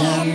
Yeah.